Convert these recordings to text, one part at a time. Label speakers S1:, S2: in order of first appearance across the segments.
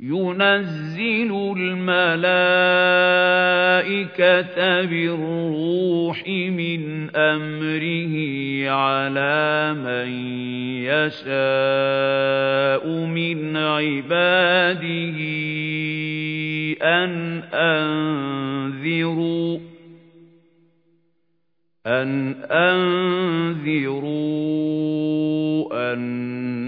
S1: يُنَزِّلُ الْمَلَائِكَةَ بِالرُّوحِ مِنْ أَمْرِهِ عَلَى مَنْ يَشَاءُ مِنْ عِبَادِهِ أَنْ أَنْذِرُوا أَنْ أَنْذِرُوا أَنَّ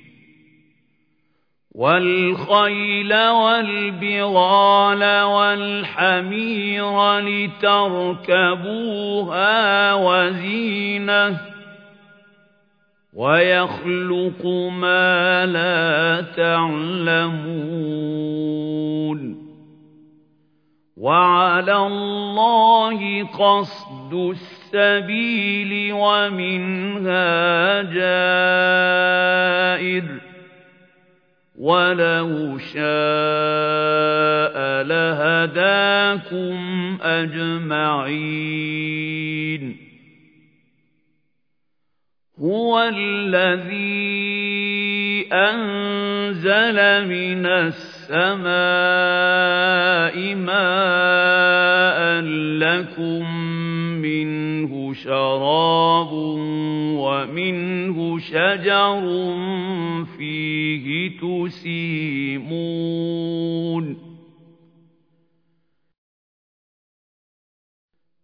S1: وَالْخَيْلَ وَالْبِغَالَ وَالْحَمِيرَ لِتَرْكَبُوهَا وَزِينَةً وَيَخْلُقُ مَا لَا تَعْلَمُونَ وَعَلَى اللَّهِ قَصْدُ السَّبِيلِ وَمِنْهَا جَائِرٌ وَلَوْ شَاءَ لَهَدَاكُمْ أَجْمَعِينَ هُوَ الَّذِي أَنزَلَ مِنَ السَّمَاءِ السماء ماء لكم منه شراب ومنه شجر فيه تسيمون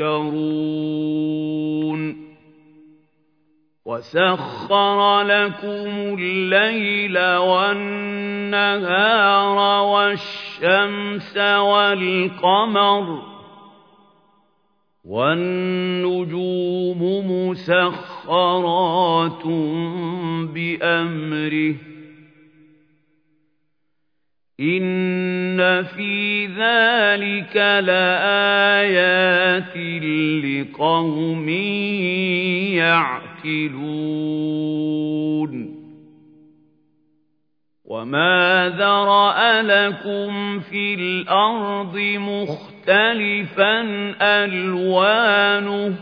S1: تذكرون وسخر لكم الليل والنهار والشمس والقمر والنجوم مسخرات بأمره إِنَّ فِي ذَلِكَ لَآيَاتٍ لِقَوْمٍ يَعْقِلُونَ وَمَا ذَرَأَ لَكُمْ فِي الْأَرْضِ مُخْتَلِفًا أَلْوَانُهُ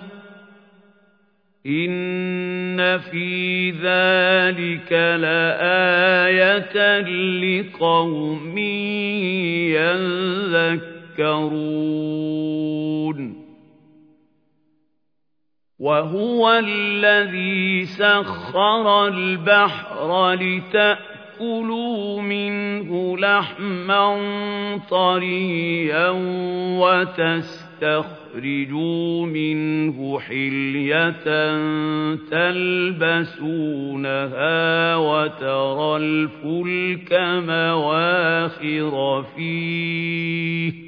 S1: إِنَّ فِي ذَلِكَ لَآيَةً لِقَوْمٍ يَذَّكَّرُونَ وَهُوَ الَّذِي سَخَّرَ الْبَحْرَ لِتَأْكُلُوا مِنْهُ لَحْمًا طَرِيًّا وتسكروا تخرجوا منه حلية تلبسونها وترى الفلك مواخر فيه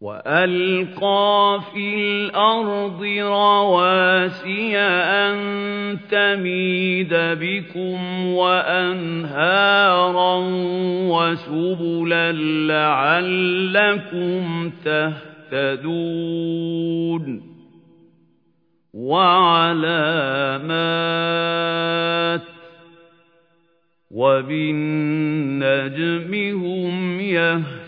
S1: وَأَلْقَى فِي الْأَرْضِ رَوَاسِيَ أَن تَمِيدَ بِكُمْ وَأَنْهَارًا وَسُبُلًا لَّعَلَّكُمْ تَهْتَدُونَ وَعَلَامَاتٍ وَبِالنَّجْمِ هُمْ يَهْتَدُونَ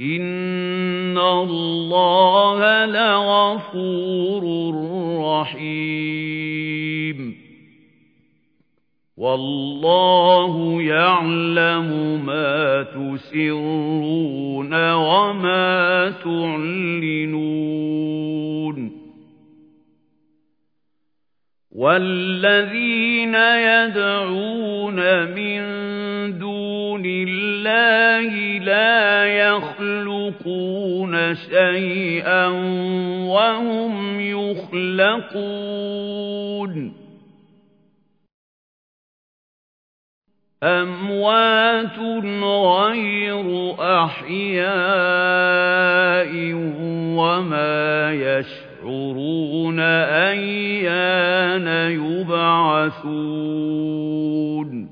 S1: إِنَّ اللَّهَ لَغَفُورٌ رَّحِيمٌ وَاللَّهُ يَعْلَمُ مَا تُسِرُّونَ وَمَا تُعْلِنُونَ وَالَّذِينَ يَدْعُونَ مِن دُونِ اللَّهِ اللَّهِ لَا يَخْلُقُونَ شَيْئًا وَهُمْ يُخْلَقُونَ أَمْوَاتٌ غَيْرُ أَحْيَاءٍ وَمَا يَشْعُرُونَ أَيَّانَ يُبْعَثُونَ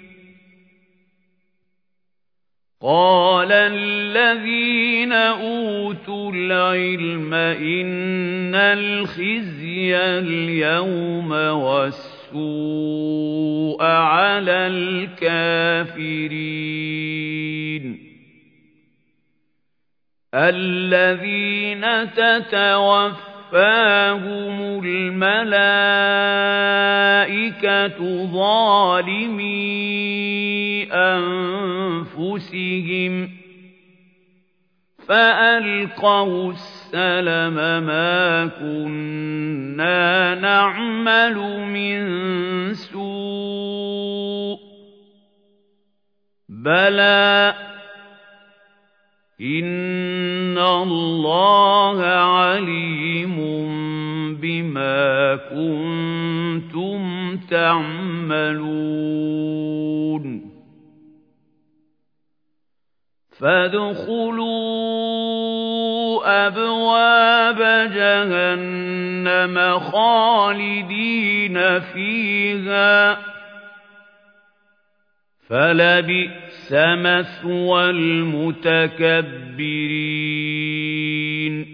S1: قَالَ الَّذِينَ أُوتُوا الْعِلْمَ إِنَّ الْخِزْيَ الْيَوْمَ وَالسُّوءَ عَلَى الْكَافِرِينَ الَّذِينَ تَتَوَفَّاهُمُ الْمَلَائِكَةُ ظَالِمِي أَنفُسِهِمْ أنفسهم فألقوا السلم ما كنا نعمل من سوء بلى إن الله عليم بما كنتم تعملون فادخلوا أبواب جهنم خالدين فيها فلبئس مثوى المتكبرين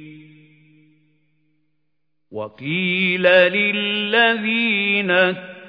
S1: وقيل للذين اتقوا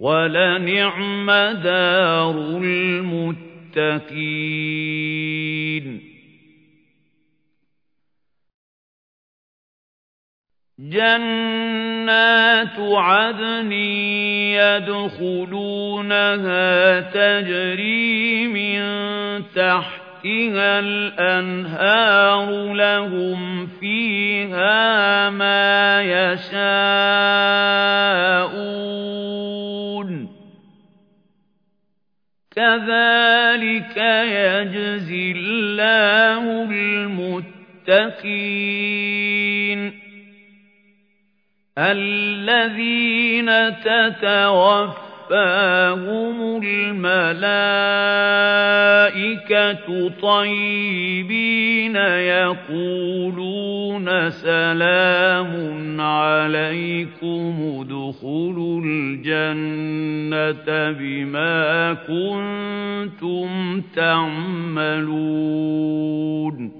S1: ولنعم دار المتقين جنات عدن يدخلونها تجري من تحتها الأنهار لهم فيها ما يشاءون كذلك يجزي الله المتقين الذين تتوفى توفاهم الملائكة طيبين يقولون سلام عليكم ادخلوا الجنة بما كنتم تعملون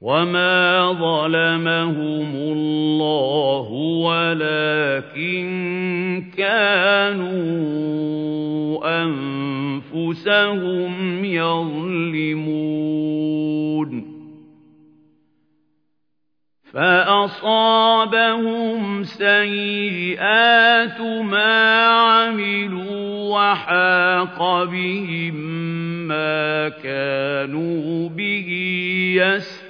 S1: وَمَا ظَلَمَهُمُ اللَّهُ وَلَكِن كَانُوا أَنفُسَهُمْ يَظْلِمُونَ فَأَصَابَهُمْ سَيِّئَاتُ مَا عَمِلُوا وَحَاقَ بِهِم مَّا كَانُوا بِهِ يَسْتَهْزِئُونَ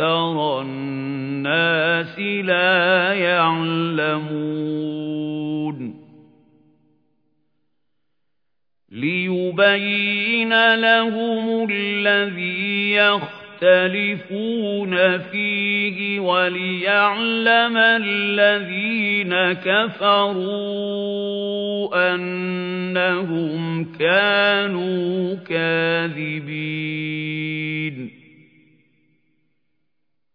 S1: أَكْثَرَ النَّاسِ لَا يَعْلَمُونَ لِيُبَيِّنَ لَهُمُ الَّذِي يَخْتَلِفُونَ فِيهِ وَلِيَعْلَمَ الَّذِينَ كَفَرُوا أَنَّهُمْ كَانُوا كَاذِبِينَ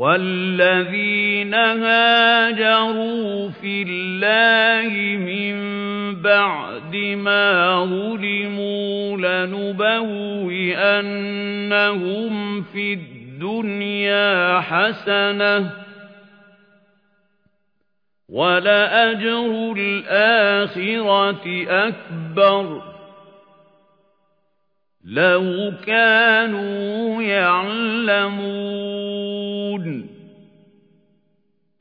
S1: وَالَّذِينَ هَاجَرُوا فِي اللَّهِ مِن بَعْدِ مَا ظُلِمُوا لَنُبَوِّئَنَّهُمْ فِي الدُّنْيَا حَسَنَةً وَلَأَجْرُ الْآخِرَةِ أَكْبَرُ لو كانوا يعلمون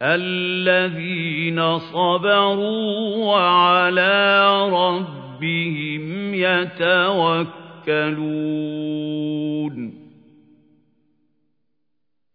S1: الذين صبروا وعلى ربهم يتوكلون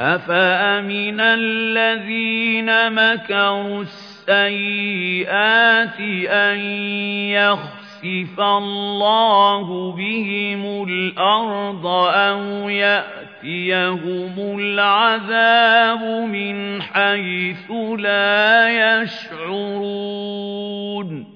S1: أَفَأَمِنَ الَّذِينَ مَكَرُوا السَّيِّئَاتِ أَن يَخْسِفَ اللَّهُ بِهِمُ الْأَرْضَ أَوْ يَأْتِيَهُمُ الْعَذَابُ مِنْ حَيْثُ لَا يَشْعُرُونَ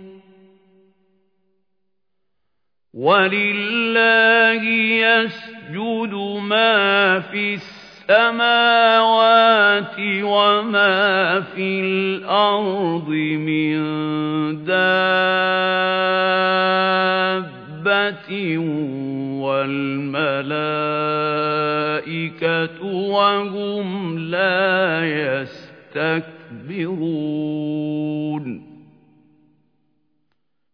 S1: وَلِلَّهِ يَسْجُدُ مَا فِي السَّمَاوَاتِ وَمَا فِي الْأَرْضِ مِنْ دَابَّةٍ وَالْمَلَائِكَةُ وَهُمْ لَا يَسْتَكْبِرُونَ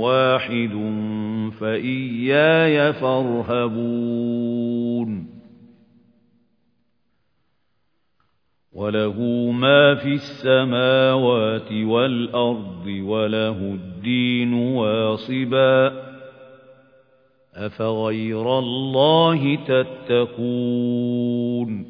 S1: واحد فإياي فارهبون وله ما في السماوات والأرض وله الدين واصبا أفغير الله تتقون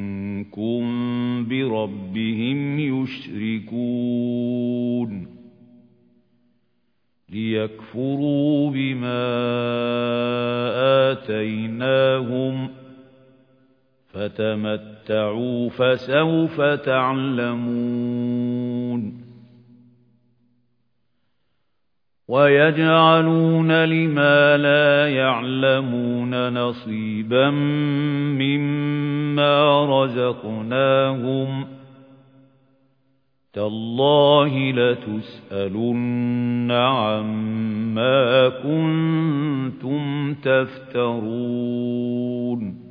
S1: شركٌ بربهم يشركون ليكفروا بما آتيناهم فتمتعوا فسوف تعلمون وَيَجْعَلُونَ لِمَا لَا يَعْلَمُونَ نَصِيبًا مِّمَّا رَزَقْنَاهُمْ تَاللَّهِ لَتُسْأَلُنَّ عَمَّا كُنتُمْ تَفْتَرُونَ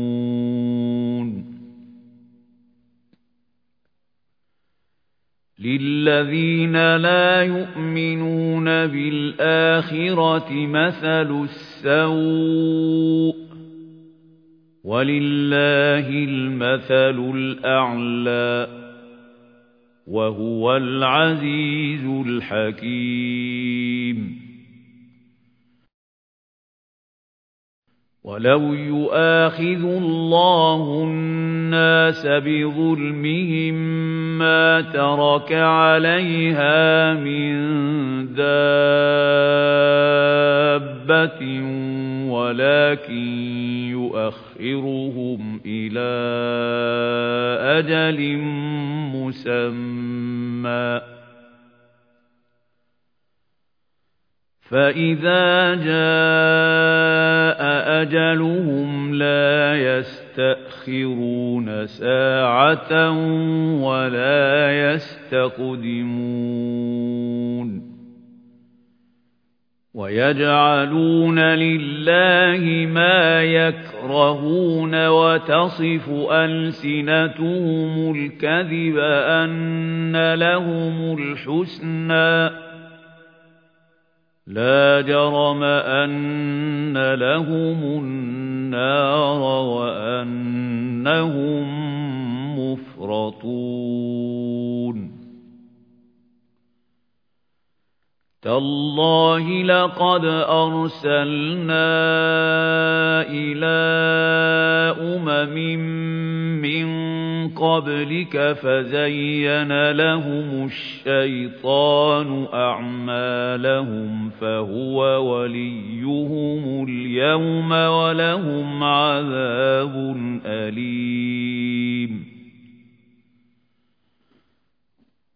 S1: لِلَّذِينَ لَا يُؤْمِنُونَ بِالْآخِرَةِ مَثَلُ السَّوْءِ وَلِلَّهِ الْمَثَلُ الْأَعْلَى وَهُوَ الْعَزِيزُ الْحَكِيمُ وَلَوْ يُؤَاخِذُ اللَّهُ الناس بظلمهم ما ترك عليها من دابة ولكن يؤخرهم إلى أجل مسمى فَإِذَا جَاءَ أَجَلُهُمْ لَا يَسْتَأْخِرُونَ سَاعَةً وَلَا يَسْتَقْدِمُونَ وَيَجْعَلُونَ لِلَّهِ مَا يَكْرَهُونَ وَتَصِفُ أَلْسِنَتُهُمُ الْكَذِبَ أَنَّ لَهُمُ الْحُسْنَى لا جرم أن لهم النار وأنهم مفرطون تالله لقد أرسلنا إلى أمم من قَبْلِكَ فَزَيَّنَ لَهُمُ الشَّيْطَانُ أَعْمَالَهُمْ فَهُوَ وَلِيُّهُمُ الْيَوْمَ وَلَهُمْ عَذَابٌ أَلِيمٌ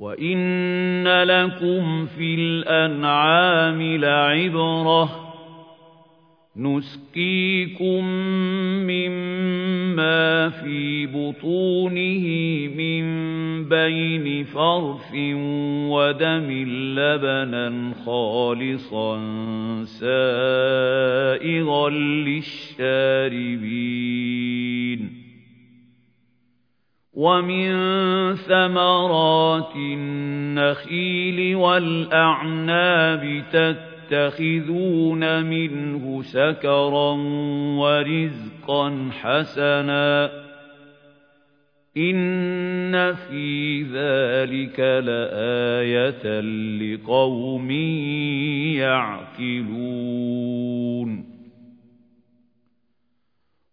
S1: وَإِنَّ لَكُمْ فِي الْأَنْعَامِ لَعِبْرَةً نُسْقِيكُم مِّمَّا فِي بُطُونِهِ مِن بَيْنِ فرف وَدَمٍ لَّبَنًا خَالِصًا سَائِغًا لِّلشَّارِبِينَ وَمِن ثَمَرَاتِ النَّخِيلِ وَالْأَعْنَابِ تَتَّخِذُونَ مِنْهُ سَكَرًا وَرِزْقًا حَسَنًا إِنَّ فِي ذَلِكَ لَآيَةً لِقَوْمٍ يَعْقِلُونَ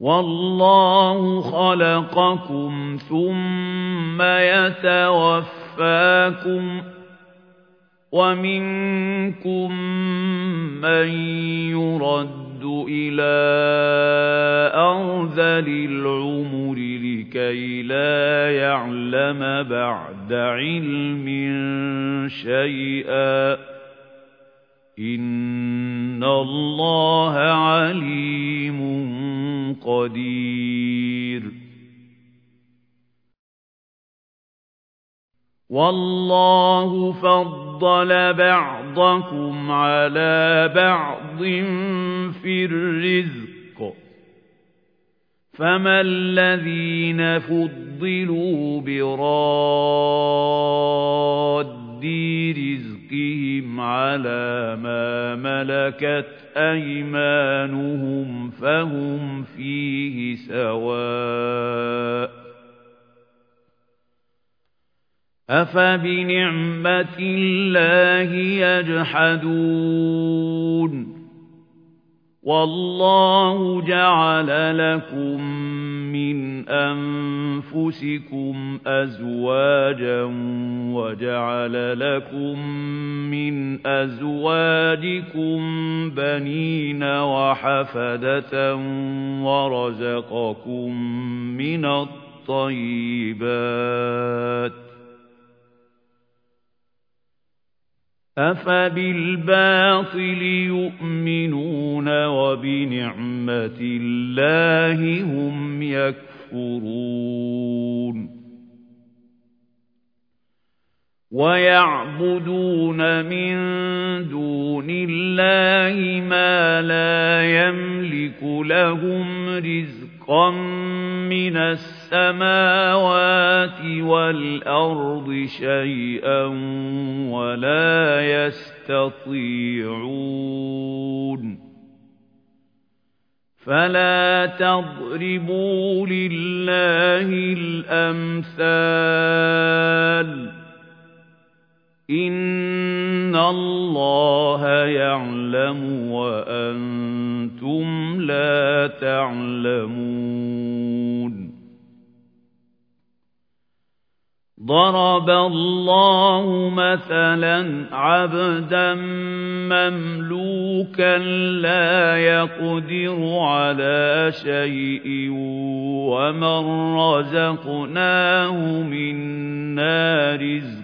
S1: والله خلقكم ثم يتوفاكم ومنكم من يرد إلى أرذل العمر لكي لا يعلم بعد علم شيئا إِنَّ اللَّهَ عَلِيمٌ قَدِيرٌ وَاللَّهُ فَضَّلَ بَعْضَكُمْ عَلَى بَعْضٍ فِي الرِّزْقِ فَمَا الَّذِينَ فُضِّلُوا بِرَادِّ رِزْقِ أَيْدِيهِمْ عَلَى مَا مَلَكَتْ أَيْمَانُهُمْ فَهُمْ فِيهِ سَوَاءٌ أَفَبِنِعْمَةِ اللَّهِ يَجْحَدُونَ وَاللَّهُ جَعَلَ لَكُم مِنْ أَنْفُسِكُمْ أَزْوَاجًا وَجَعَلَ لَكُمْ مِنْ أَزْوَاجِكُمْ بَنِينَ وَحَفَدَةً وَرَزَقَكُمْ مِنَ الطَّيِّبَاتِ أفبالباطل يؤمنون وبنعمة الله هم يكفرون ويعبدون من دون الله ما لا يملك لهم رزق رِزْقًا مِنَ السَّمَاوَاتِ وَالْأَرْضِ شَيْئًا وَلَا يَسْتَطِيعُونَ فَلَا تَضْرِبُوا لِلَّهِ الْأَمْثَالَ إِنَّ اللَّهَ يَعْلَمُ وَأَنْتُمْ لَا تَعْلَمُونَ ضَرَبَ اللَّهُ مَثَلًا عَبْدًا مَمْلُوكًا لَا يَقْدِرُ عَلَى شَيْءٍ وَمَنْ رَزَقْنَاهُ مِنَّا رِزْقًا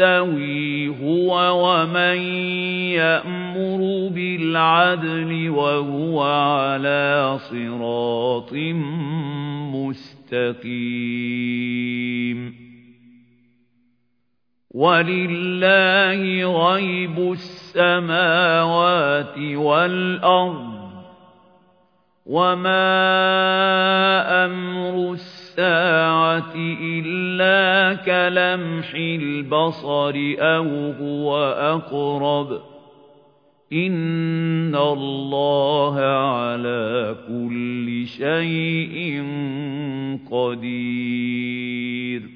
S1: يَسْتَوِي هُوَ وَمَن يَأْمُرُ بِالْعَدْلِ وَهُوَ عَلَى صِرَاطٍ مُسْتَقِيمٍ وَلِلَّهِ غَيْبُ السَّمَاوَاتِ وَالْأَرْضِ وَمَا أَمْرُ السَّاعَةِ السَّاعَةِ إِلَّا كَلَمْحِ الْبَصَرِ أَوْ هُوَ أَقْرَبُ إِنَّ اللَّهَ عَلَى كُلِّ شَيْءٍ قَدِيرٌ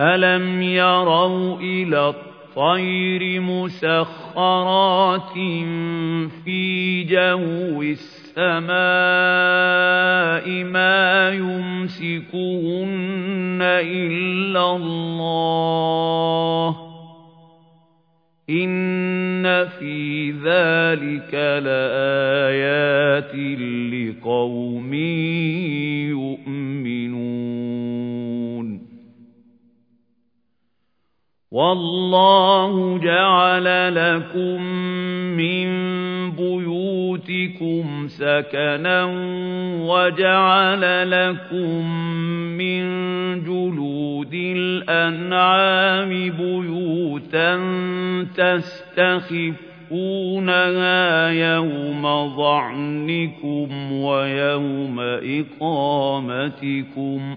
S1: أَلَمْ يَرَوْا إِلَى الطَّيْرِ مُسَخَّرَاتٍ فِي جَوِّ السَّمَاءِ مَا يُمْسِكُهُنَّ إِلَّا اللَّهُ إِنَّ فِي ذَلِكَ لَآيَاتٍ لِقَوْمٍ والله جعل لكم من بيوتكم سكنا وجعل لكم من جلود الأنعام بيوتا تستخفونها يوم ظعنكم ويوم إقامتكم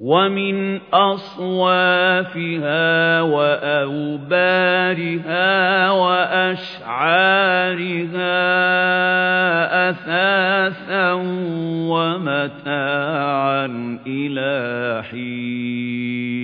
S1: وَمِنْ أَصْوَافِهَا وَأَوْبَارِهَا وَأَشْعَارِهَا أَثَاثًا وَمَتَاعًا إِلَى حِينٍ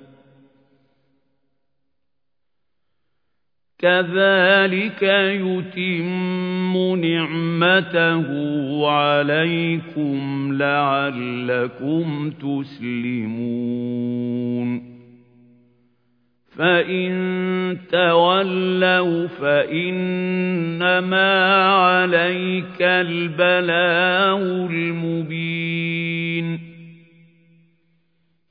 S1: كذلك يتم نعمته عليكم لعلكم تسلمون فإن تولوا فإنما عليك البلاء المبين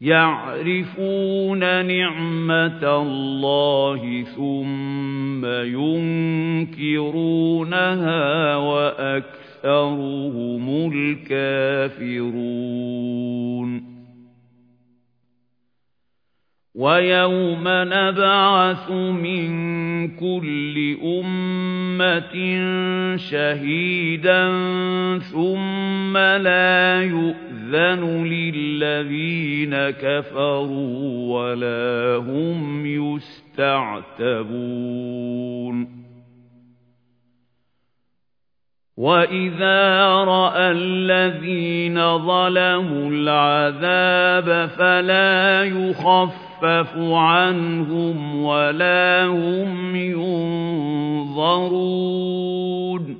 S1: يَعْرِفُونَ نِعْمَةَ اللَّهِ ثُمَّ يُنْكِرُونَهَا وَأَكْثَرُهُمُ الْكَافِرُونَ وَيَوْمَ نَبْعَثُ مِنْ كُلِّ أُمَّةٍ شَهِيدًا ثُمَّ لَا يؤمن يُؤْذَنُ لِلَّذِينَ كَفَرُوا وَلَا هُمْ يُسْتَعْتَبُونَ وَإِذَا رَأَى الَّذِينَ ظَلَمُوا الْعَذَابَ فَلَا يُخَفَّفُ عَنْهُمْ وَلَا هُمْ يُنظَرُونَ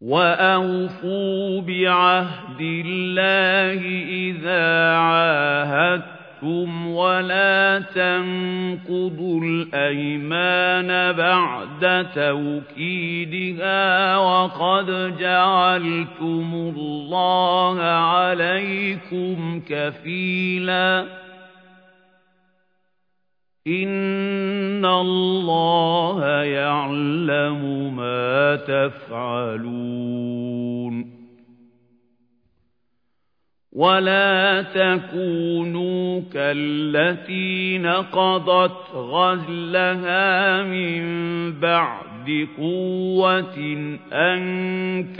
S1: وَأَوْفُوا بِعَهْدِ اللَّهِ إِذَا عَاهَدتُّمْ وَلَا تَنقُضُوا الْأَيْمَانَ بَعْدَ تَوْكِيدِهَا وَقَدْ جَعَلْتُمُ اللَّهَ عَلَيْكُمْ كَفِيلًا إِنَّ اللَّهَ يَعْلَمُ مَا تَفْعَلُونَ وَلَا تَكُونُوا كَالَّتِي نَقَضَتْ غَزْلَهَا مِنْ بَعْدِ قُوَّةٍ أَنْكَاثًا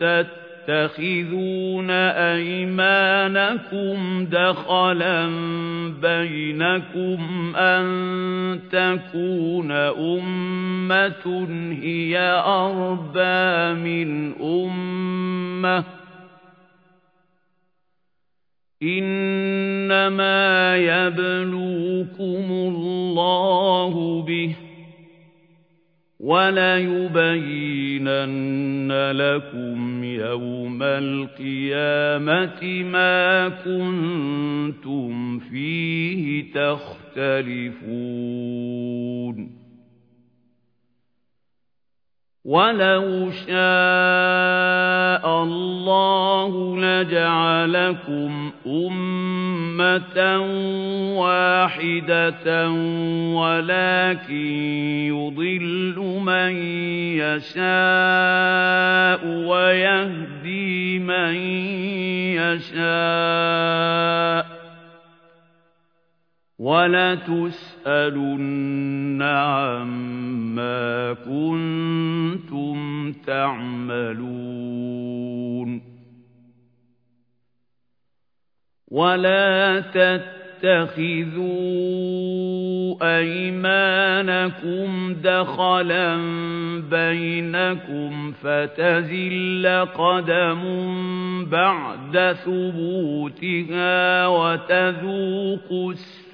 S1: تَتَّبِعُونَ تَتَّخِذُونَ أَيْمَانَكُمْ دَخَلًا بَيْنَكُمْ أَن تَكُونَ أُمَّةٌ هِيَ أَرْبَى مِنْ أُمَّةٍ إِنَّمَا يَبْلُوكُمُ اللَّهُ بِهِ وَلَيُبَيِّنَنَّ لَكُمْ يَوْمَ الْقِيَامَةِ مَا كُنتُمْ فِيهِ تَخْتَلِفُونَ وَلَوْ شَاءَ اللَّهُ لَجَعَلَكُمْ أُمَّةً وَاحِدَةً وَلَكِن يُضِلُّ مَن يَشَاءُ وَيَهْدِي مَن يَشَاءُ وَلَتُسْأَلُنَّ عَمَّا كُنتُمْ تَعْمَلُونَ وَلَا تَتَّخِذُوا أَيْمَانَكُمْ دَخَلًا بَيْنَكُمْ فَتَزِلَّ قَدَمٌ بَعْدَ ثُبُوتِهَا وَتَذُوقُوا السَّعِيرَ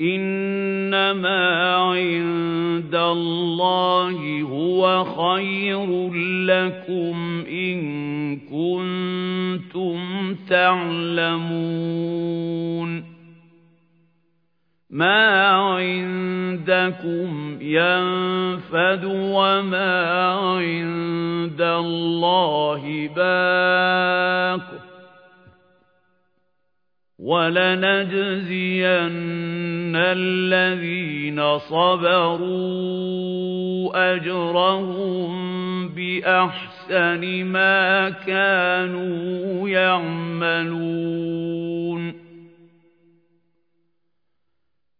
S1: إِنَّمَا عِندَ اللَّهِ هُوَ خَيْرٌ لَّكُمْ إِن كُنتُمْ تَعْلَمُونَ مَا عِندَكُمْ يَنفَدُ وَمَا عِندَ اللَّهِ بَاقٍ وَلَنَجْزِيَنَّ الَّذِينَ صَبَرُوا أَجْرَهُم بِأَحْسَنِ مَا كَانُوا يَعْمَلُونَ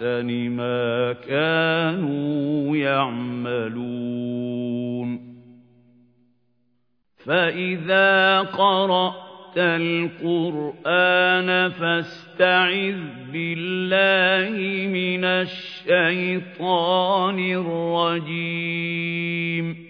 S1: أحسن ما كانوا يعملون فإذا قرأت القرآن فاستعذ بالله من الشيطان الرجيم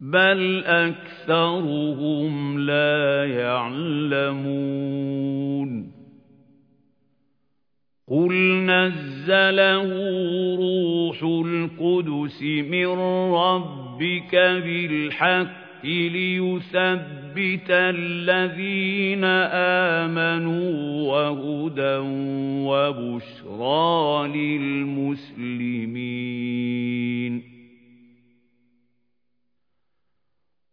S1: بَلْ أَكْثَرُهُمْ لَا يَعْلَمُونَ قُلْ نَزَّلَهُ رُوحُ الْقُدُسِ مِنْ رَبِّكَ بِالْحَقِّ لِيُثَبِّتَ الَّذِينَ آمَنُوا وَهُدًى وَبُشْرَى لِلْمُسْلِمِينَ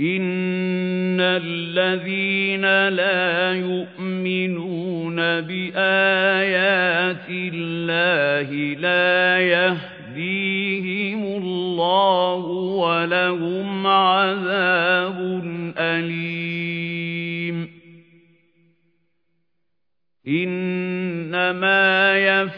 S1: إِنَّ الَّذِينَ لَا يُؤْمِنُونَ بِآيَاتِ اللَّهِ لَا يَهْدِيهِمُ اللَّهُ وَلَهُمْ عَذَابٌ أَلِيمٌ إِنَّمَا يف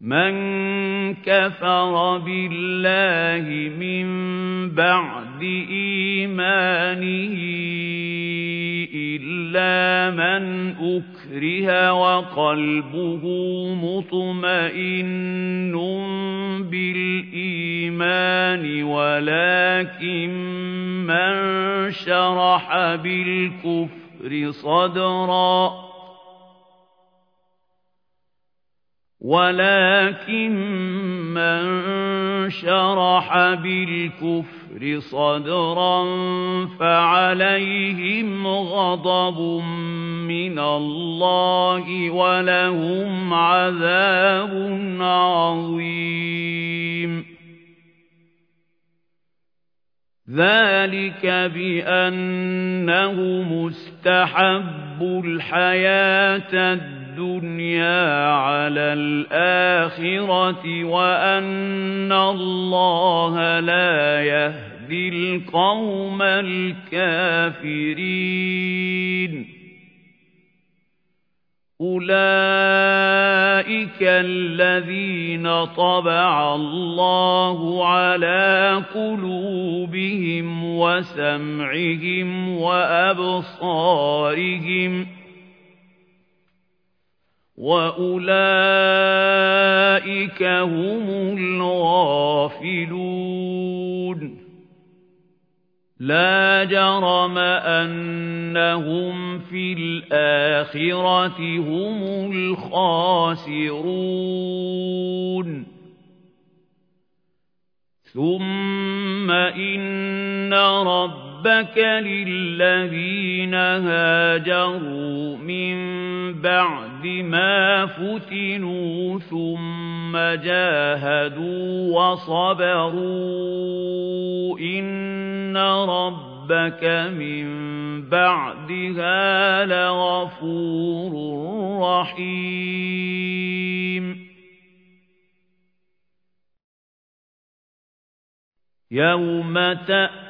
S1: مَنْ كَفَرَ بِاللَّهِ مِنْ بَعْدِ إِيمَانِهِ إِلَّا مَنْ أُكْرِهَ وَقَلْبُهُ مُطْمَئِنٌّ بِالْإِيمَانِ وَلَكِنْ مَنْ شَرَحَ بِالْكُفْرِ صَدْرًا ولكن من شرح بالكفر صدرا فعليهم غضب من الله ولهم عذاب عظيم ذلك بأنه مستحب الحياة الدنيا الدُّنْيَا عَلَى الْآخِرَةِ وَأَنَّ اللَّهَ لَا يَهْدِي الْقَوْمَ الْكَافِرِينَ أُولَئِكَ الَّذِينَ طَبَعَ اللَّهُ عَلَى قُلُوبِهِمْ وَسَمْعِهِمْ وَأَبْصَارِهِمْ ۖ وَأُولَئِكَ هُمُ الْغَافِلُونَ لا جرم أنهم في الآخرة هم الخاسرون ثم إن رب رَبَّكَ لِلَّذِينَ هَاجَرُوا مِن بَعْدِ مَا فُتِنُوا ثُمَّ جَاهَدُوا وَصَبَرُوا إِنَّ رَبَّكَ مِن بَعْدِهَا لَغَفُورٌ رَّحِيمٌ يَوْمَ تَأْتِي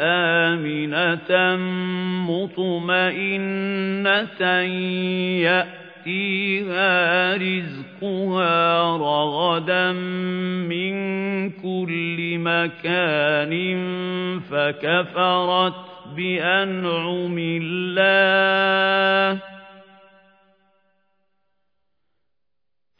S1: آمنة مطمئنة يأتيها رزقها رغدا من كل مكان فكفرت بأنعم الله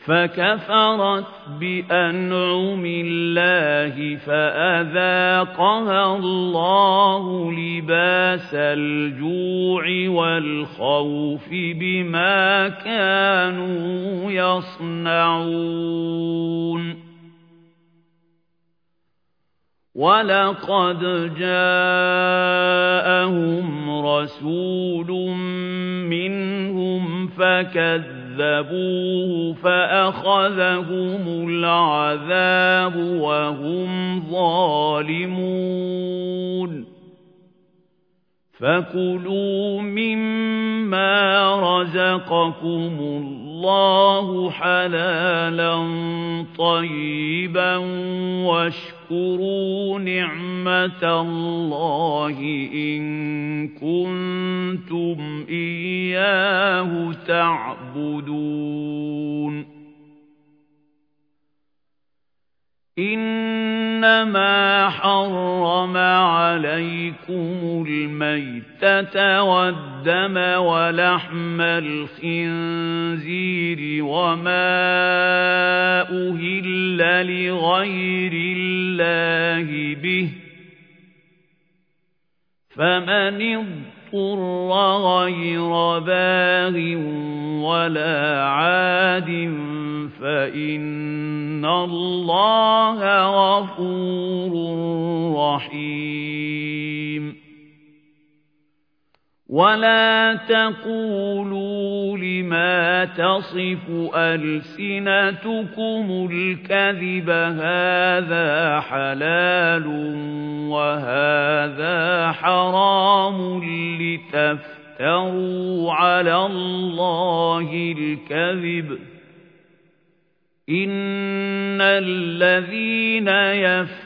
S1: فكفرت بأنعم الله فأذاقها الله لباس الجوع والخوف بما كانوا يصنعون ولقد جاءهم رسول منهم فكذبوا كَذَّبُوهُ فَأَخَذَهُمُ الْعَذَابُ وَهُمْ ظَالِمُونَ فَكُلُوا مِمَّا رَزَقَكُمُ اللَّهُ حَلَالًا طَيِّبًا وَاشْكُرُوا تَذْكُرُوا نِعْمَةَ اللَّهِ إِن كُنتُمْ إِيَّاهُ تَعْبُدُونَ إنما حرم عليكم الميتة والدم ولحم الخنزير وما أهل لغير الله به فمن اضطر اضطر غير باغ ولا عاد فإن الله غفور رحيم ولا تقولوا لما تصف ألسنتكم الكذب هذا حلال وهذا حرام لتفتروا على الله الكذب إن الذين يفتروا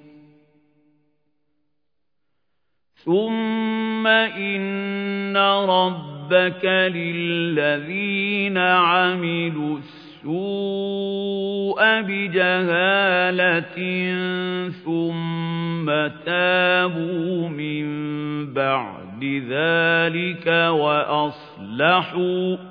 S1: ثُمَّ إِنَّ رَبَّكَ لِلَّذِينَ عَمِلُوا السُّوءَ بِجَهَالَةٍ ثُمَّ تَابُوا مِن بَعْدِ ذَلِكَ وَأَصْلَحُوا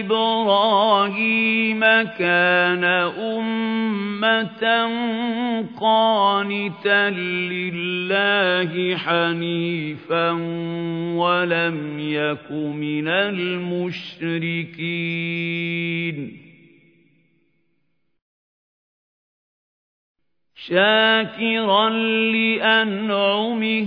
S1: إبراهيم كان أمة قانتا لله حنيفا ولم يك من المشركين شاكرا لأنعمه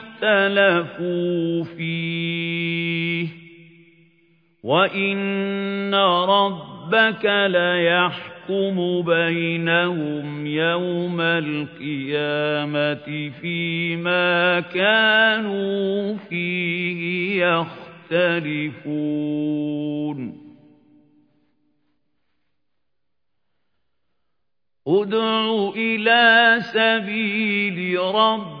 S1: اخْتَلَفُوا فِيهِ وَإِنَّ رَبَّكَ لَيَحْكُمُ بَيْنَهُمْ يَوْمَ الْقِيَامَةِ فِيمَا كَانُوا فِيهِ يَخْتَلِفُونَ ادْعُ إِلَى سَبِيلِ رَبِّكَ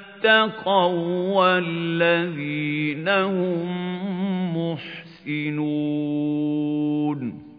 S1: اتَّقَوا وَالَّذِينَ هُمْ مُحْسِنُونَ